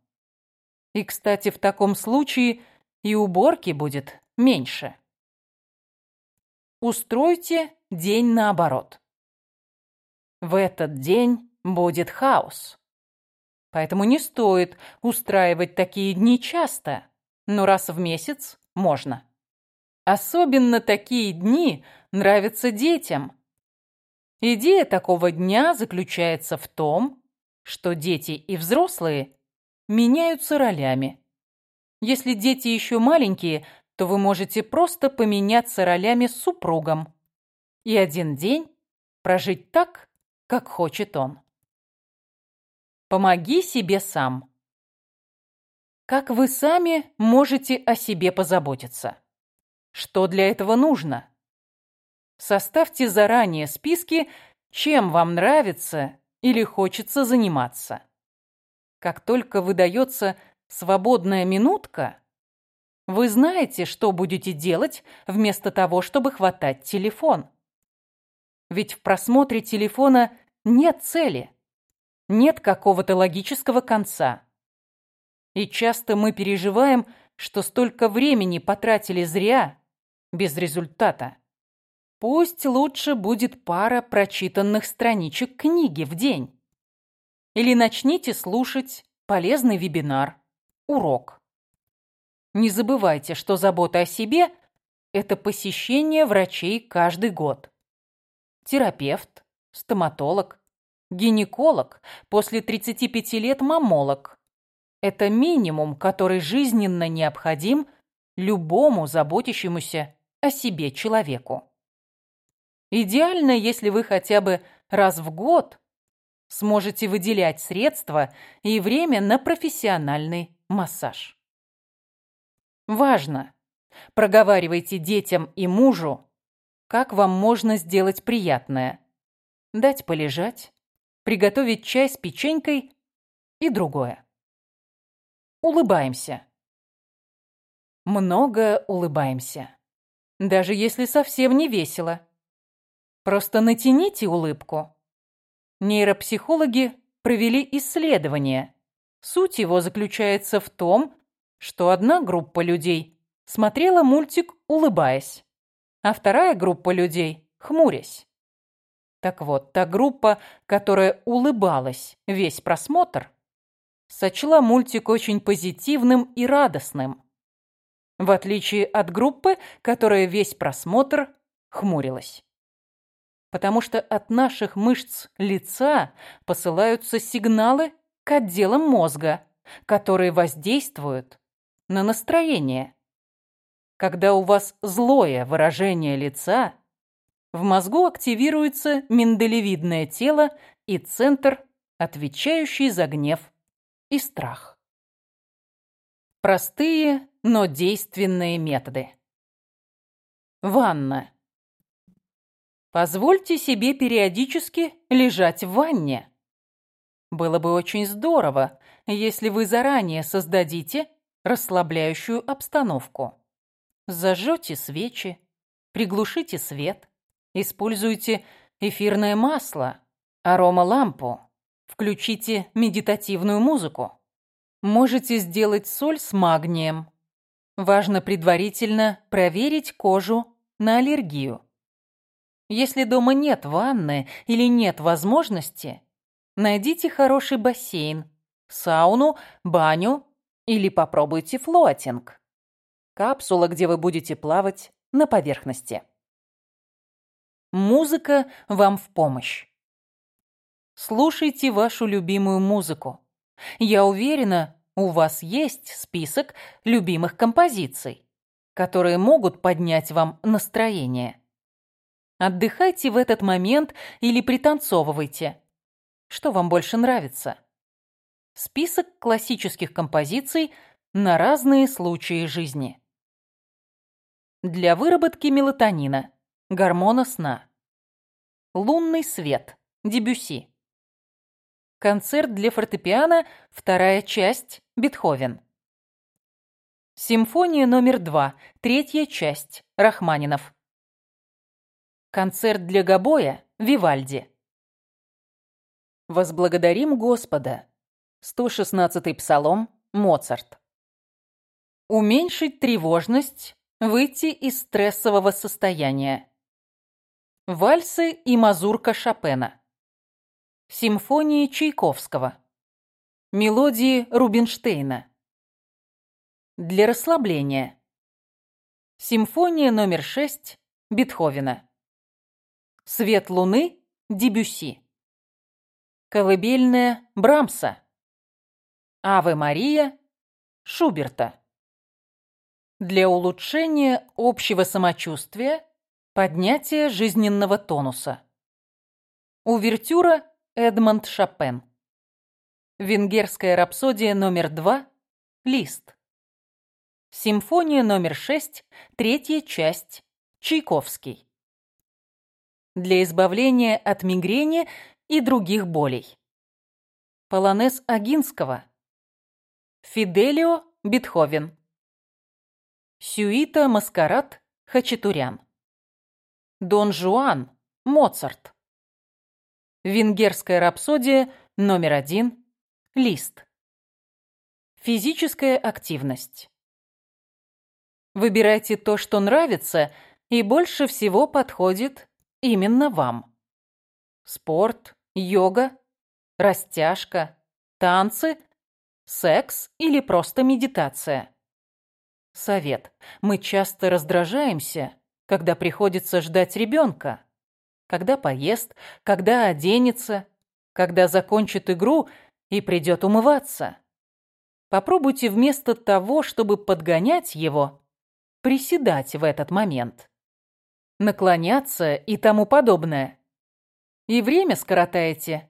И, кстати, в таком случае и уборки будет меньше. Устройте день наоборот. В этот день будет хаос. Поэтому не стоит устраивать такие дни часто, но раз в месяц можно. Особенно такие дни нравятся детям. Идея такого дня заключается в том, что дети и взрослые меняются ролями. Если дети еще маленькие, то вы можете просто поменяться ролями с супругом и один день прожить так, как хочет он. Помоги себе сам. Как вы сами можете о себе позаботиться? Что для этого нужно? Составьте заранее списки, чем вам нравится или хочется заниматься. Как только выдается свободная минутка, вы знаете, что будете делать вместо того, чтобы хватать телефон. Ведь в просмотре телефона нет цели нет какого-то логического конца. И часто мы переживаем, что столько времени потратили зря, без результата. Пусть лучше будет пара прочитанных страничек книги в день. Или начните слушать полезный вебинар, урок. Не забывайте, что забота о себе – это посещение врачей каждый год. Терапевт, стоматолог, гинеколог, после 35 лет мамолог. Это минимум, который жизненно необходим любому заботящемуся о себе человеку. Идеально, если вы хотя бы раз в год сможете выделять средства и время на профессиональный массаж. Важно! Проговаривайте детям и мужу, как вам можно сделать приятное. Дать полежать, приготовить чай с печенькой и другое. Улыбаемся. Много улыбаемся. Даже если совсем не весело. Просто натяните улыбку. Нейропсихологи провели исследование. Суть его заключается в том, что одна группа людей смотрела мультик, улыбаясь, а вторая группа людей – хмурясь. Так вот, та группа, которая улыбалась весь просмотр, сочла мультик очень позитивным и радостным, в отличие от группы, которая весь просмотр хмурилась. Потому что от наших мышц лица посылаются сигналы к отделам мозга, которые воздействуют на настроение. Когда у вас злое выражение лица, в мозгу активируется миндалевидное тело и центр, отвечающий за гнев и страх. Простые, но действенные методы. Ванна. Позвольте себе периодически лежать в ванне. Было бы очень здорово, если вы заранее создадите расслабляющую обстановку. Зажжете свечи, приглушите свет, Используйте эфирное масло, аромалампу. Включите медитативную музыку. Можете сделать соль с магнием. Важно предварительно проверить кожу на аллергию. Если дома нет ванны или нет возможности, найдите хороший бассейн, сауну, баню или попробуйте флотинг. Капсула, где вы будете плавать на поверхности. Музыка вам в помощь. Слушайте вашу любимую музыку. Я уверена, у вас есть список любимых композиций, которые могут поднять вам настроение. Отдыхайте в этот момент или пританцовывайте. Что вам больше нравится? Список классических композиций на разные случаи жизни. Для выработки мелатонина – Гормона сна. Лунный свет. Дебюси. Концерт для фортепиано, вторая часть, Бетховен. Симфония номер два, третья часть, Рахманинов. Концерт для гобоя, Вивальди. Возблагодарим Господа. 116-й псалом, Моцарт. Уменьшить тревожность, выйти из стрессового состояния. Вальсы и мазурка Шопена. Симфонии Чайковского. Мелодии Рубинштейна. Для расслабления. Симфония номер 6 Бетховена. Свет луны Дебюси. Колыбельная Брамса. Аве Мария Шуберта. Для улучшения общего самочувствия Поднятие жизненного тонуса. Увертюра Эдмонд Шопен. Венгерская рапсодия номер два. Лист. Симфония номер шесть. Третья часть. Чайковский. Для избавления от мигрени и других болей. Полонез Агинского. Фиделио Бетховен. Сюита Маскарад Хачатурян. Дон Жуан, Моцарт. Венгерская рапсодия номер один, лист. Физическая активность. Выбирайте то, что нравится и больше всего подходит именно вам. Спорт, йога, растяжка, танцы, секс или просто медитация. Совет. Мы часто раздражаемся, когда приходится ждать ребенка. Когда поест, когда оденется, когда закончит игру и придет умываться. Попробуйте вместо того, чтобы подгонять его, приседать в этот момент. Наклоняться и тому подобное. И время скоротаете,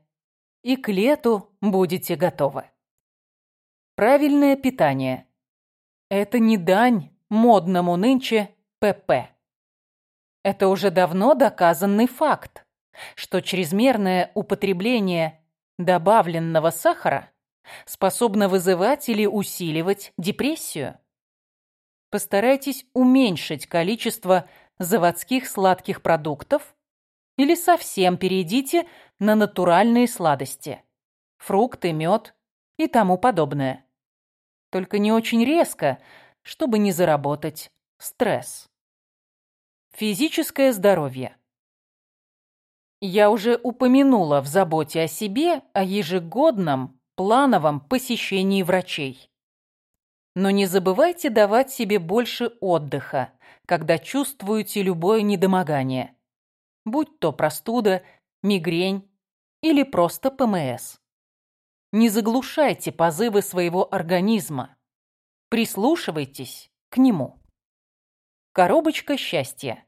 и к лету будете готовы. Правильное питание. Это не дань модному нынче ПП. Это уже давно доказанный факт, что чрезмерное употребление добавленного сахара способно вызывать или усиливать депрессию. Постарайтесь уменьшить количество заводских сладких продуктов или совсем перейдите на натуральные сладости – фрукты, мед и тому подобное. Только не очень резко, чтобы не заработать стресс. Физическое здоровье. Я уже упомянула в заботе о себе о ежегодном плановом посещении врачей. Но не забывайте давать себе больше отдыха, когда чувствуете любое недомогание. Будь то простуда, мигрень или просто ПМС. Не заглушайте позывы своего организма. Прислушивайтесь к нему. Коробочка счастья.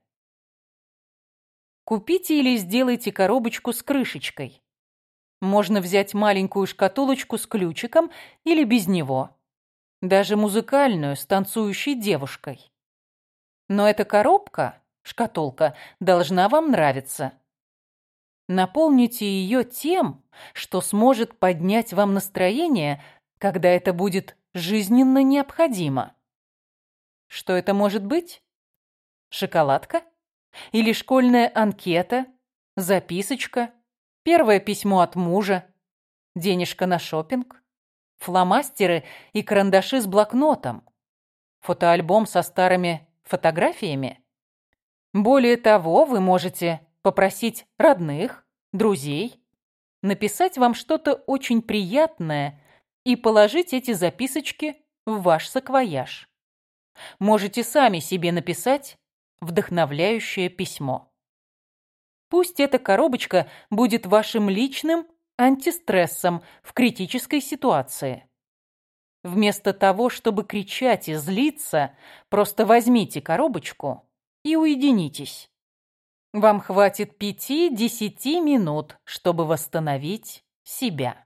Купите или сделайте коробочку с крышечкой. Можно взять маленькую шкатулочку с ключиком или без него. Даже музыкальную с танцующей девушкой. Но эта коробка, шкатулка, должна вам нравиться. Наполните ее тем, что сможет поднять вам настроение, когда это будет жизненно необходимо. Что это может быть? Шоколадка? Или школьная анкета? Записочка? Первое письмо от мужа? Денежка на шопинг? Фломастеры и карандаши с блокнотом? Фотоальбом со старыми фотографиями? Более того, вы можете попросить родных, друзей, написать вам что-то очень приятное и положить эти записочки в ваш саквояж. Можете сами себе написать вдохновляющее письмо. Пусть эта коробочка будет вашим личным антистрессом в критической ситуации. Вместо того, чтобы кричать и злиться, просто возьмите коробочку и уединитесь. Вам хватит пяти-десяти минут, чтобы восстановить себя.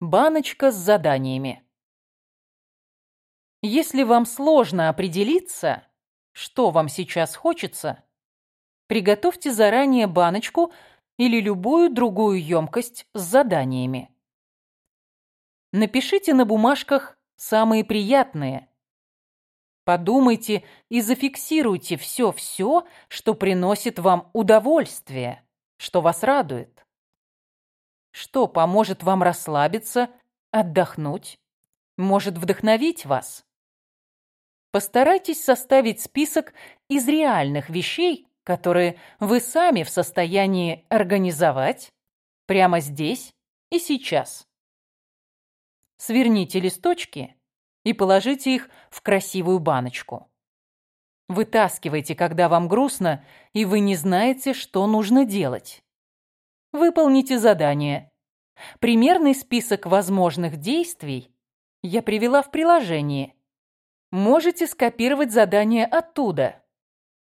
Баночка с заданиями. Если вам сложно определиться, что вам сейчас хочется, приготовьте заранее баночку или любую другую емкость с заданиями. Напишите на бумажках самые приятные, Подумайте и зафиксируйте все-все, что приносит вам удовольствие, что вас радует. Что поможет вам расслабиться, отдохнуть, может вдохновить вас. Постарайтесь составить список из реальных вещей, которые вы сами в состоянии организовать прямо здесь и сейчас. Сверните листочки и положите их в красивую баночку. Вытаскивайте, когда вам грустно, и вы не знаете, что нужно делать. Выполните задание. Примерный список возможных действий я привела в приложении. Можете скопировать задание оттуда.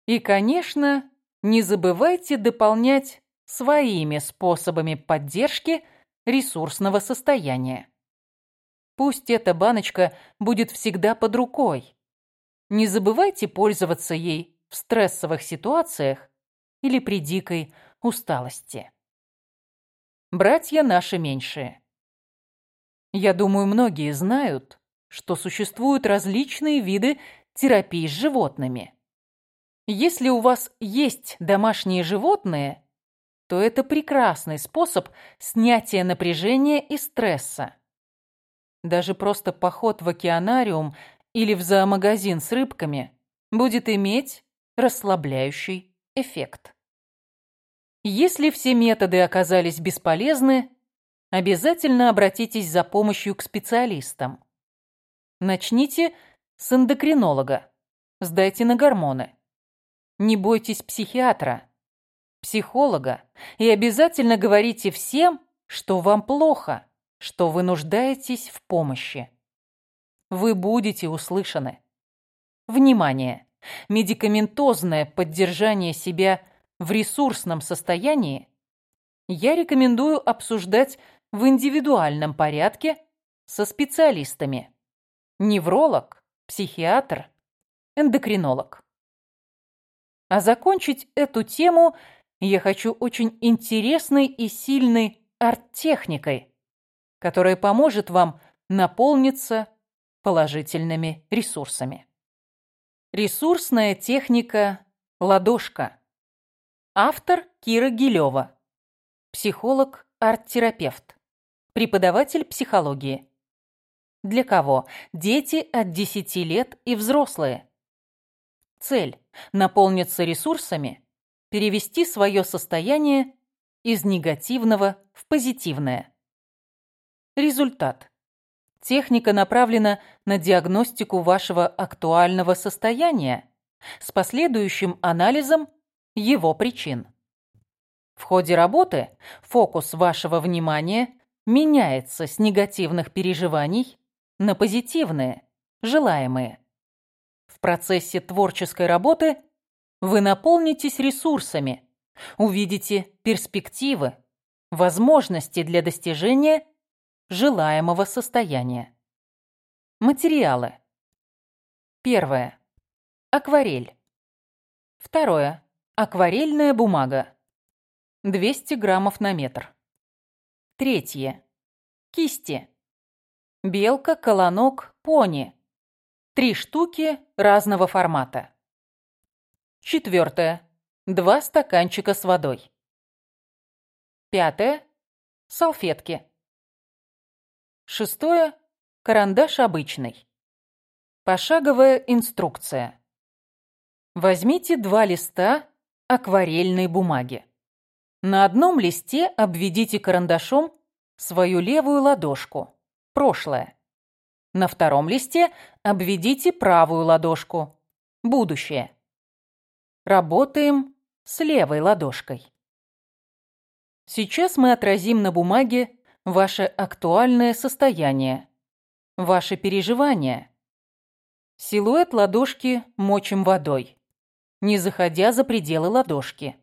И, конечно, не забывайте дополнять своими способами поддержки ресурсного состояния. Пусть эта баночка будет всегда под рукой. Не забывайте пользоваться ей в стрессовых ситуациях или при дикой усталости. Братья наши меньшие. Я думаю, многие знают, что существуют различные виды терапии с животными. Если у вас есть домашние животные, то это прекрасный способ снятия напряжения и стресса. Даже просто поход в океанариум или в зоомагазин с рыбками будет иметь расслабляющий эффект. Если все методы оказались бесполезны, обязательно обратитесь за помощью к специалистам. Начните с эндокринолога, сдайте на гормоны. Не бойтесь психиатра, психолога и обязательно говорите всем, что вам плохо, что вы нуждаетесь в помощи. Вы будете услышаны. Внимание! Медикаментозное поддержание себя в ресурсном состоянии я рекомендую обсуждать в индивидуальном порядке со специалистами. Невролог, психиатр, эндокринолог. А закончить эту тему я хочу очень интересной и сильной арт-техникой, которая поможет вам наполниться положительными ресурсами. Ресурсная техника «Ладошка». Автор Кира Гилева. Психолог, арт-терапевт. Преподаватель психологии. Для кого? Дети от 10 лет и взрослые. Цель – наполниться ресурсами, перевести свое состояние из негативного в позитивное. Результат. Техника направлена на диагностику вашего актуального состояния с последующим анализом его причин. В ходе работы фокус вашего внимания меняется с негативных переживаний на позитивные, желаемые. В процессе творческой работы вы наполнитесь ресурсами, увидите перспективы, возможности для достижения желаемого состояния. Материалы. Первое. Акварель. Второе. Акварельная бумага. 200 граммов на метр. Третье. Кисти. Белка, колонок, пони. Три штуки разного формата. Четвертое. Два стаканчика с водой. Пятое. Салфетки. Шестое. Карандаш обычный. Пошаговая инструкция. Возьмите два листа акварельной бумаги. На одном листе обведите карандашом свою левую ладошку, прошлое. На втором листе обведите правую ладошку, будущее. Работаем с левой ладошкой. Сейчас мы отразим на бумаге ваше актуальное состояние, ваши переживания. Силуэт ладошки мочим водой, не заходя за пределы ладошки.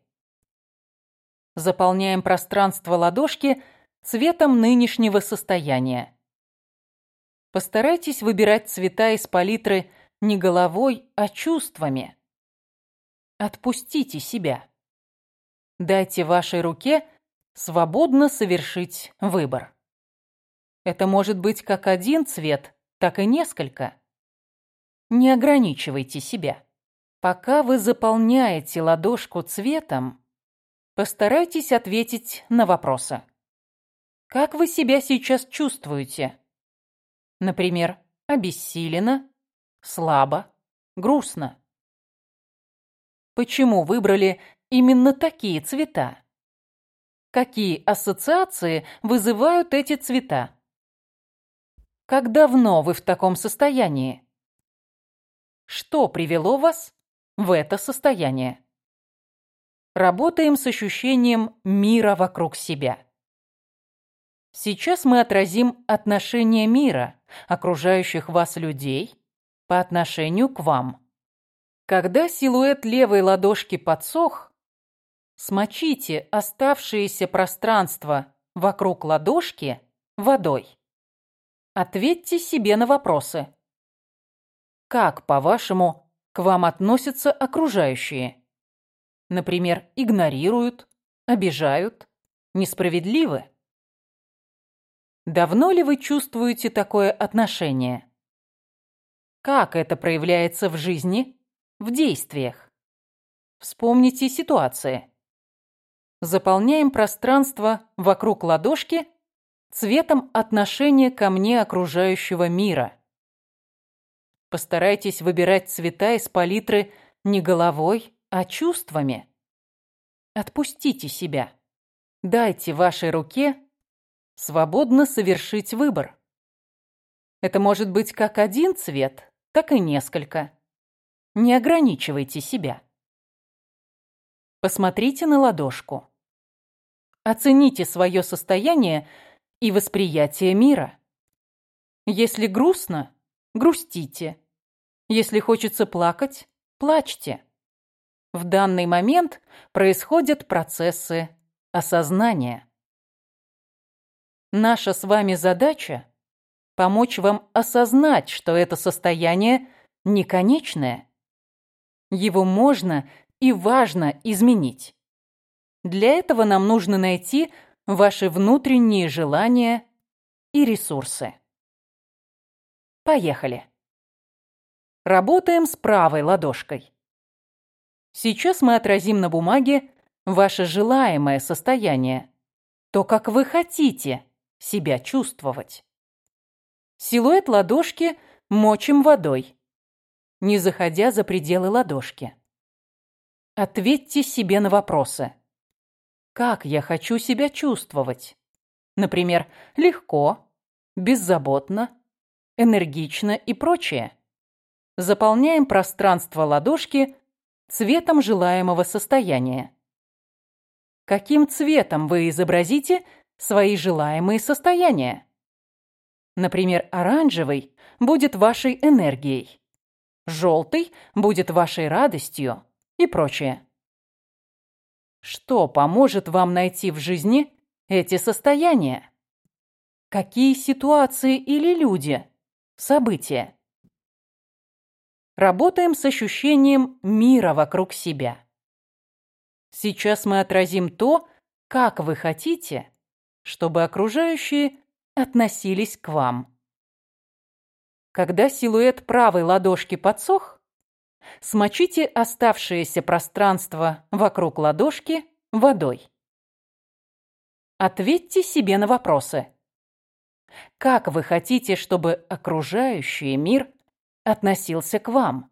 Заполняем пространство ладошки цветом нынешнего состояния. Постарайтесь выбирать цвета из палитры не головой, а чувствами. Отпустите себя. Дайте вашей руке свободно совершить выбор. Это может быть как один цвет, так и несколько. Не ограничивайте себя. Пока вы заполняете ладошку цветом, постарайтесь ответить на вопросы. Как вы себя сейчас чувствуете? Например, обессиленно, слабо, грустно. Почему выбрали именно такие цвета? Какие ассоциации вызывают эти цвета? Как давно вы в таком состоянии? Что привело вас в это состояние? Работаем с ощущением мира вокруг себя. Сейчас мы отразим отношение мира, окружающих вас людей, по отношению к вам. Когда силуэт левой ладошки подсох, Смочите оставшееся пространство вокруг ладошки водой. Ответьте себе на вопросы. Как, по-вашему, к вам относятся окружающие? Например, игнорируют, обижают, несправедливы? Давно ли вы чувствуете такое отношение? Как это проявляется в жизни, в действиях? Вспомните ситуации. Заполняем пространство вокруг ладошки цветом отношения ко мне окружающего мира. Постарайтесь выбирать цвета из палитры не головой, а чувствами. Отпустите себя. Дайте вашей руке свободно совершить выбор. Это может быть как один цвет, так и несколько. Не ограничивайте себя. Посмотрите на ладошку. Оцените свое состояние и восприятие мира. Если грустно, грустите. Если хочется плакать, плачьте. В данный момент происходят процессы осознания. Наша с вами задача – помочь вам осознать, что это состояние не конечное. Его можно и важно изменить. Для этого нам нужно найти ваши внутренние желания и ресурсы. Поехали. Работаем с правой ладошкой. Сейчас мы отразим на бумаге ваше желаемое состояние, то, как вы хотите себя чувствовать. Силуэт ладошки мочим водой, не заходя за пределы ладошки. Ответьте себе на вопросы. Как я хочу себя чувствовать? Например, легко, беззаботно, энергично и прочее. Заполняем пространство ладошки цветом желаемого состояния. Каким цветом вы изобразите свои желаемые состояния? Например, оранжевый будет вашей энергией, желтый будет вашей радостью и прочее. Что поможет вам найти в жизни эти состояния? Какие ситуации или люди, события? Работаем с ощущением мира вокруг себя. Сейчас мы отразим то, как вы хотите, чтобы окружающие относились к вам. Когда силуэт правой ладошки подсох, смочите оставшееся пространство вокруг ладошки водой. Ответьте себе на вопросы. Как вы хотите, чтобы окружающий мир относился к вам?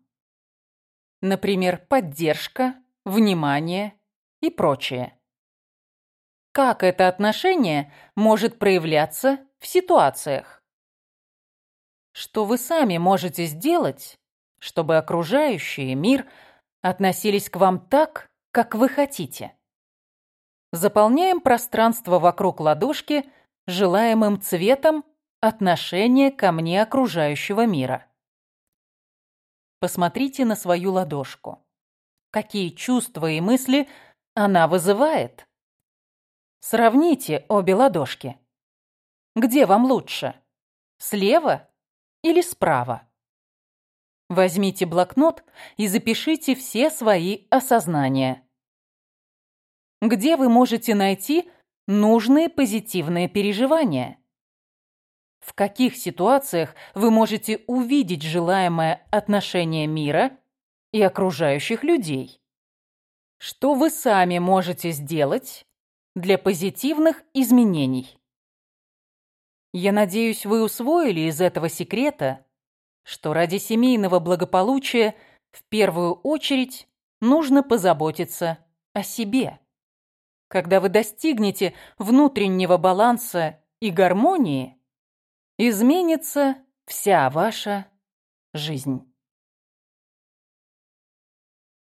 Например, поддержка, внимание и прочее. Как это отношение может проявляться в ситуациях? Что вы сами можете сделать, чтобы окружающий мир относились к вам так, как вы хотите? Заполняем пространство вокруг ладошки желаемым цветом отношения ко мне окружающего мира. Посмотрите на свою ладошку. Какие чувства и мысли она вызывает? Сравните обе ладошки. Где вам лучше? Слева или справа? Возьмите блокнот и запишите все свои осознания. Где вы можете найти нужные позитивные переживания? В каких ситуациях вы можете увидеть желаемое отношение мира и окружающих людей? Что вы сами можете сделать для позитивных изменений? Я надеюсь, вы усвоили из этого секрета, что ради семейного благополучия в первую очередь нужно позаботиться о себе. Когда вы достигнете внутреннего баланса и гармонии, изменится вся ваша жизнь.